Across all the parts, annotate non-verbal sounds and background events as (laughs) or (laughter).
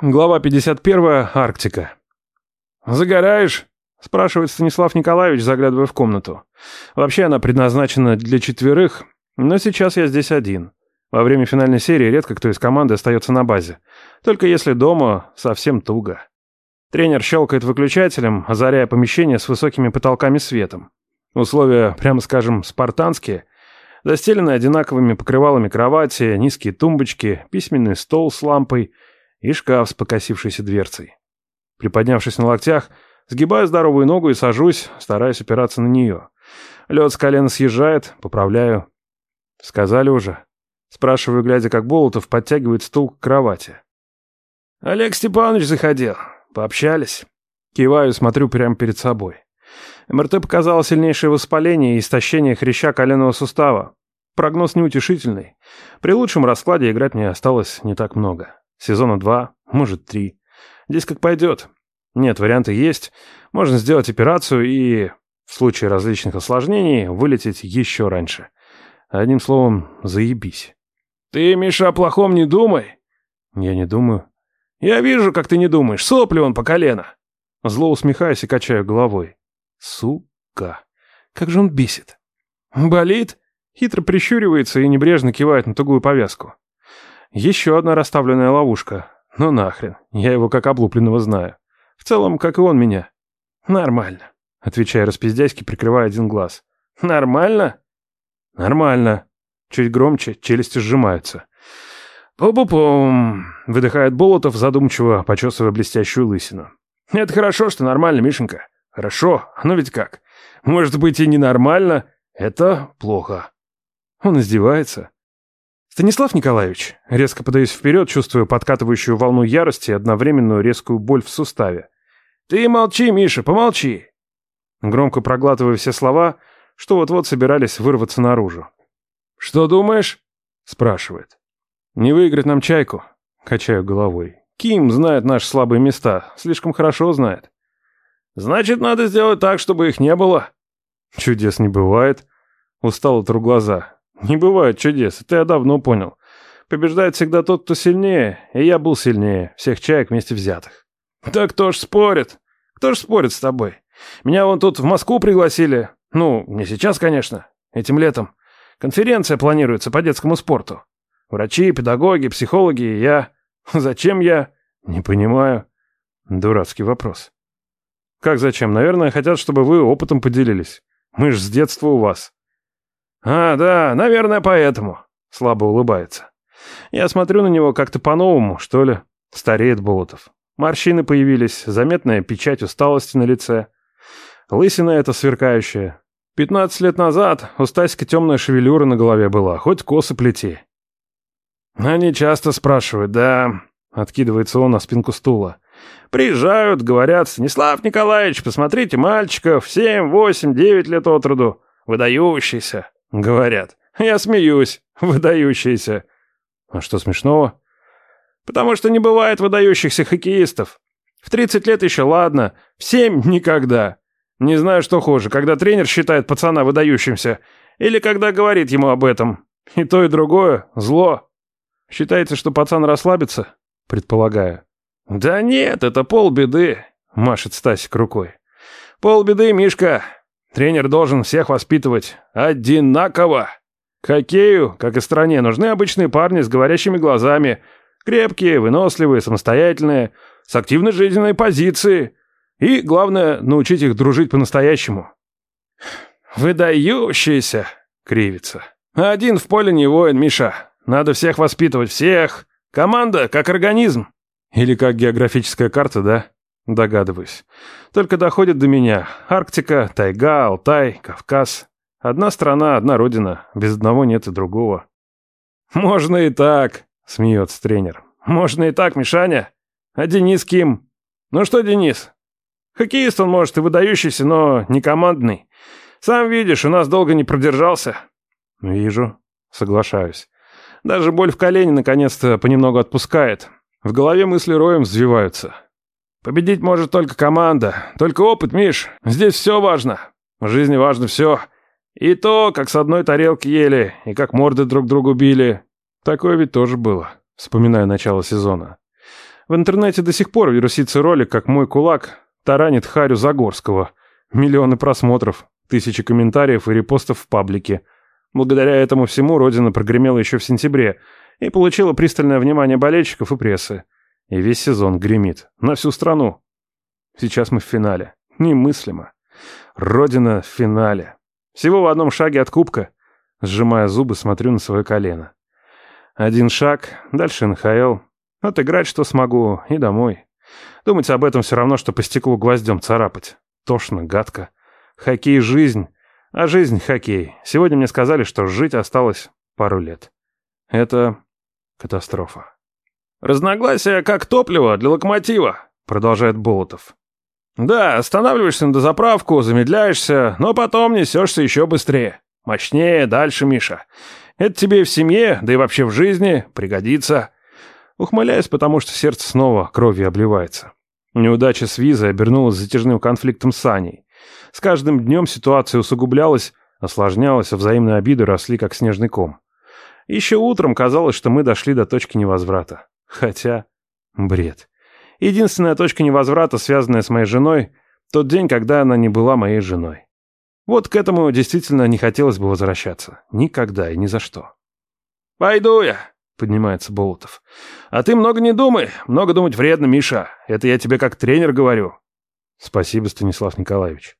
Глава 51. Арктика. «Загораешь?» – спрашивает Станислав Николаевич, заглядывая в комнату. Вообще она предназначена для четверых, но сейчас я здесь один. Во время финальной серии редко кто из команды остается на базе. Только если дома совсем туго. Тренер щелкает выключателем, озаряя помещение с высокими потолками светом. Условия, прямо скажем, спартанские. Застелены одинаковыми покрывалами кровати, низкие тумбочки, письменный стол с лампой и шкаф с покосившейся дверцей. Приподнявшись на локтях, сгибаю здоровую ногу и сажусь, стараясь опираться на нее. Лед с колена съезжает, поправляю. Сказали уже. Спрашиваю, глядя, как Болотов подтягивает стул к кровати. Олег Степанович заходил. Пообщались. Киваю, смотрю прямо перед собой. МРТ показало сильнейшее воспаление и истощение хряща коленного сустава. Прогноз неутешительный. При лучшем раскладе играть мне осталось не так много. Сезона два, может три. Здесь как пойдет. Нет, варианты есть. Можно сделать операцию и, в случае различных осложнений, вылететь еще раньше. Одним словом, заебись. «Ты, Миша, о плохом не думай». «Я не думаю». «Я вижу, как ты не думаешь. Сопли он по колено». Зло усмехаясь и качаю головой. Сука. Как же он бесит. Болит? Хитро прищуривается и небрежно кивает на тугую повязку. Еще одна расставленная ловушка. Ну нахрен, я его как облупленного знаю. В целом, как и он меня. Нормально, отвечая распиздяйски, прикрывая один глаз. Нормально? Нормально. Чуть громче, челюсти сжимаются. «Пу-пу-пум!» — выдыхает Болотов, задумчиво почесывая блестящую лысину. «Это хорошо, что нормально, Мишенька. Хорошо, но ведь как? Может быть и ненормально. Это плохо». Он издевается. «Станислав Николаевич», резко подаюсь вперед, чувствуя подкатывающую волну ярости и одновременную резкую боль в суставе. «Ты молчи, Миша, помолчи!» Громко проглатывая все слова, что вот-вот собирались вырваться наружу. «Что думаешь?» — спрашивает. «Не выиграть нам чайку», — качаю головой. «Ким знает наши слабые места, слишком хорошо знает». «Значит, надо сделать так, чтобы их не было». «Чудес не бывает», — устало тру глаза. «Не бывает чудес, это я давно понял. Побеждает всегда тот, кто сильнее, и я был сильнее всех чаек вместе взятых». «Да кто ж спорит? Кто ж спорит с тобой? Меня вон тут в Москву пригласили. Ну, не сейчас, конечно, этим летом. Конференция планируется по детскому спорту. Врачи, педагоги, психологи, я... (laughs) Зачем я? Не понимаю. Дурацкий вопрос. Как зачем? Наверное, хотят, чтобы вы опытом поделились. Мы ж с детства у вас. А, да, наверное, поэтому. Слабо улыбается. Я смотрю на него как-то по-новому, что ли. Стареет Болотов. Морщины появились, заметная печать усталости на лице. Лысина эта сверкающая, Пятнадцать лет назад у Стасика темная шевелюра на голове была, хоть косы плети. Они часто спрашивают, да, откидывается он на спинку стула. Приезжают, говорят, Станислав Николаевич, посмотрите мальчиков, семь, восемь, девять лет от роду. Выдающийся, говорят. Я смеюсь, выдающийся. А что смешного? Потому что не бывает выдающихся хоккеистов. В тридцать лет еще ладно, в семь никогда. Не знаю, что хуже, когда тренер считает пацана выдающимся, или когда говорит ему об этом. И то, и другое – зло. Считается, что пацан расслабится? Предполагаю. Да нет, это полбеды, машет Стасик рукой. Полбеды, Мишка. Тренер должен всех воспитывать одинаково. Хоккею, как и стране, нужны обычные парни с говорящими глазами, крепкие, выносливые, самостоятельные, с активной жизненной позицией, и, главное, научить их дружить по-настоящему. «Выдающийся!» — кривится. «Один в поле не воин, Миша. Надо всех воспитывать, всех. Команда как организм». Или как географическая карта, да? Догадываюсь. Только доходит до меня. Арктика, тайга, Алтай, Кавказ. Одна страна, одна родина. Без одного нет и другого. «Можно и так», — смеется тренер. «Можно и так, Мишаня. А Денис Ким? Ну что, Денис, Хоккеист он, может, и выдающийся, но не командный. Сам видишь, у нас долго не продержался». «Вижу. Соглашаюсь. Даже боль в колене наконец-то понемногу отпускает. В голове мысли роем взвиваются. Победить может только команда. Только опыт, Миш. Здесь все важно. В жизни важно все. И то, как с одной тарелки ели, и как морды друг другу били. Такое ведь тоже было. Вспоминаю начало сезона. В интернете до сих пор вирусится ролик, как мой кулак таранит Харю Загорского. Миллионы просмотров, тысячи комментариев и репостов в паблике. Благодаря этому всему Родина прогремела еще в сентябре и получила пристальное внимание болельщиков и прессы. И весь сезон гремит. На всю страну. Сейчас мы в финале. Немыслимо. Родина в финале. Всего в одном шаге от кубка. Сжимая зубы, смотрю на свое колено. Один шаг, дальше НХЛ. Отыграть, что смогу, и домой. Думать об этом все равно, что по стеклу гвоздем царапать. Тошно, гадко. Хоккей — жизнь, а жизнь — хоккей. Сегодня мне сказали, что жить осталось пару лет. Это катастрофа. «Разногласия как топливо для локомотива», — продолжает Болотов. «Да, останавливаешься на дозаправку, замедляешься, но потом несешься еще быстрее. Мощнее, дальше, Миша. Это тебе в семье, да и вообще в жизни пригодится». Ухмыляюсь, потому что сердце снова кровью обливается. Неудача с визой обернулась затяжным конфликтом с Аней. С каждым днем ситуация усугублялась, осложнялась, а взаимные обиды росли как снежный ком. Еще утром казалось, что мы дошли до точки невозврата. Хотя... Бред. Единственная точка невозврата, связанная с моей женой, тот день, когда она не была моей женой. Вот к этому действительно не хотелось бы возвращаться. Никогда и ни за что. «Пойду я», — поднимается Болотов. «А ты много не думай. Много думать вредно, Миша. Это я тебе как тренер говорю». «Спасибо, Станислав Николаевич».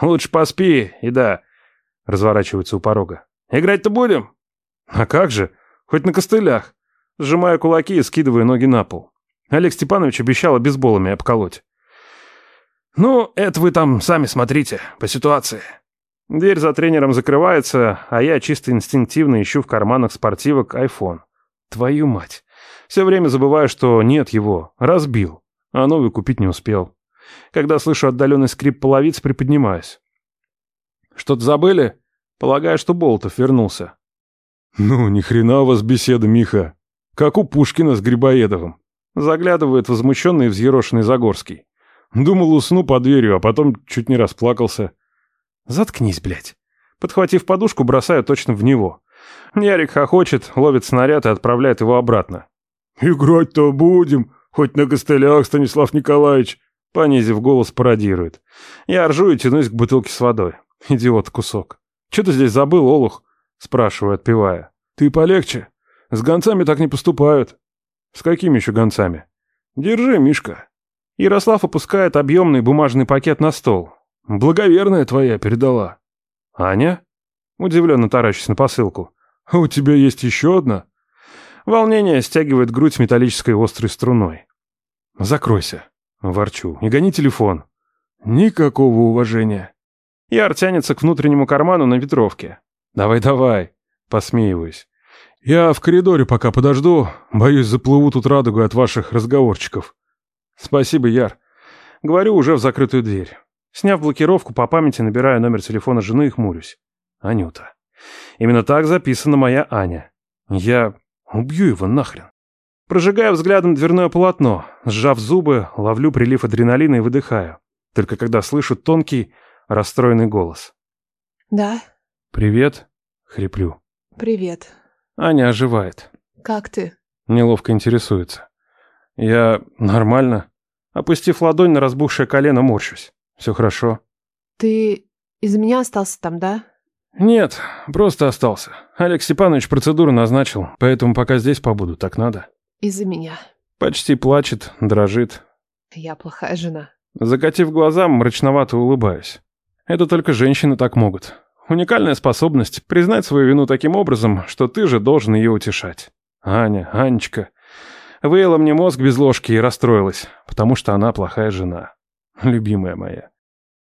«Лучше поспи, и да», — разворачивается у порога. «Играть-то будем?» «А как же? Хоть на костылях». Сжимая кулаки и скидывая ноги на пол. Олег Степанович обещал обезболами обколоть. «Ну, это вы там сами смотрите, по ситуации». Дверь за тренером закрывается, а я чисто инстинктивно ищу в карманах спортивок iPhone. Твою мать. Все время забываю, что нет его. Разбил. А новый купить не успел. Когда слышу отдаленный скрип половиц, приподнимаюсь. Что-то забыли? Полагаю, что Болтов вернулся. Ну, ни хрена у вас беседа, Миха. Как у Пушкина с Грибоедовым. Заглядывает возмущенный и взъерошенный Загорский. Думал, усну под дверью, а потом чуть не расплакался. Заткнись, блядь. Подхватив подушку, бросаю точно в него. Ярик хохочет, ловит снаряд и отправляет его обратно. «Играть-то будем, хоть на костылях, Станислав Николаевич», понизив голос, пародирует. Я ржу и тянусь к бутылке с водой. Идиот кусок. «Че ты здесь забыл, Олух?» спрашиваю, отпивая. «Ты полегче. С гонцами так не поступают». «С какими еще гонцами?» «Держи, Мишка». Ярослав опускает объемный бумажный пакет на стол. Благоверная твоя передала. Аня? Удивленно таращусь на посылку. А у тебя есть еще одна? Волнение стягивает грудь металлической острой струной. Закройся. Ворчу. Не гони телефон. Никакого уважения. Яр тянется к внутреннему карману на ветровке. Давай-давай. Посмеиваюсь. Я в коридоре пока подожду. Боюсь, заплыву тут радугой от ваших разговорчиков. Спасибо, Яр. Говорю уже в закрытую дверь. Сняв блокировку, по памяти набираю номер телефона жены и хмурюсь. Анюта. Именно так записана моя Аня. Я убью его нахрен. Прожигаю взглядом дверное полотно, сжав зубы, ловлю прилив адреналина и выдыхаю. Только когда слышу тонкий, расстроенный голос. «Да?» «Привет», — хриплю. «Привет». Аня оживает. «Как ты?» Неловко интересуется. Я нормально. Опустив ладонь на разбухшее колено, морщусь. Все хорошо. Ты из-за меня остался там, да? Нет, просто остался. Олег Степанович процедуру назначил, поэтому пока здесь побуду, так надо. Из-за меня. Почти плачет, дрожит. Я плохая жена. Закатив глаза, мрачновато улыбаюсь. Это только женщины так могут. Уникальная способность признать свою вину таким образом, что ты же должен ее утешать. Аня, Анечка. Выела мне мозг без ложки и расстроилась, потому что она плохая жена любимая моя.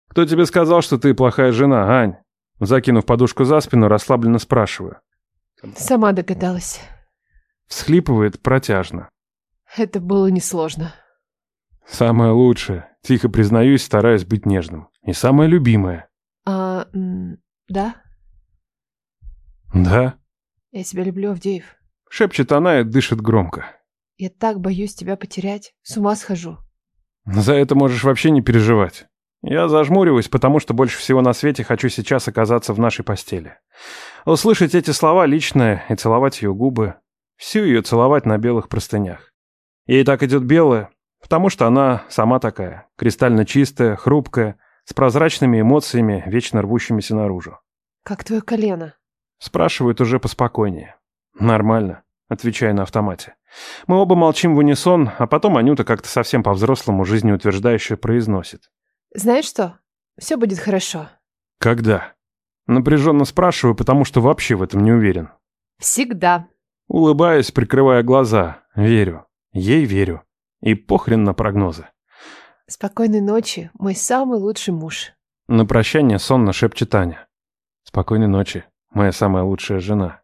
Кто тебе сказал, что ты плохая жена, Ань? Закинув подушку за спину, расслабленно спрашиваю. Сама догадалась. Всхлипывает протяжно. Это было несложно. Самое лучшее. Тихо признаюсь, стараюсь быть нежным. И самое любимое. А, да? Да? Я тебя люблю, Авдеев. Шепчет она и дышит громко. Я так боюсь тебя потерять. С ума схожу. За это можешь вообще не переживать. Я зажмуриваюсь, потому что больше всего на свете хочу сейчас оказаться в нашей постели. Услышать эти слова личное и целовать ее губы. Всю ее целовать на белых простынях. Ей так идет белое, потому что она сама такая, кристально чистая, хрупкая, с прозрачными эмоциями, вечно рвущимися наружу. Как твое колено? Спрашивает уже поспокойнее. Нормально, отвечаю на автомате. Мы оба молчим в унисон, а потом Анюта как-то совсем по-взрослому жизнеутверждающе произносит. Знаешь что? Все будет хорошо. Когда? Напряженно спрашиваю, потому что вообще в этом не уверен. Всегда. Улыбаюсь, прикрывая глаза. Верю. Ей верю. И похрен на прогнозы. Спокойной ночи, мой самый лучший муж. На прощание сонно шепчет Таня. Спокойной ночи, моя самая лучшая жена.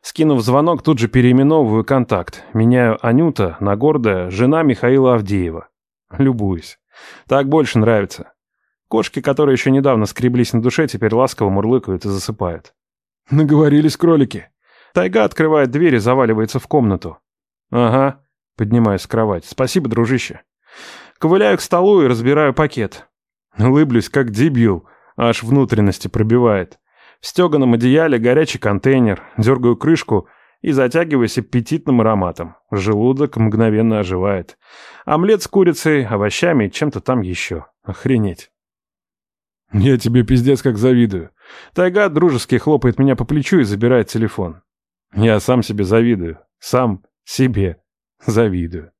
Скинув звонок, тут же переименовываю контакт. Меняю Анюта на гордая жена Михаила Авдеева. Любуюсь. Так больше нравится. Кошки, которые еще недавно скреблись на душе, теперь ласково мурлыкают и засыпают. Наговорились кролики. Тайга открывает дверь и заваливается в комнату. Ага, поднимаюсь с кровати. Спасибо, дружище. Ковыляю к столу и разбираю пакет. Улыблюсь, как дебил, аж внутренности пробивает. В стеганом одеяле горячий контейнер, дергаю крышку и затягиваюсь аппетитным ароматом. Желудок мгновенно оживает. Омлет с курицей, овощами и чем-то там еще. Охренеть. Я тебе пиздец как завидую. Тайга дружески хлопает меня по плечу и забирает телефон. Я сам себе завидую. Сам себе завидую.